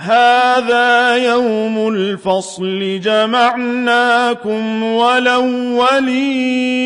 هَٰذَا يَوْمُ الْفَصْلِ ۖ جَمَعْنَاكُمْ وَالْأَوَّلِينَ.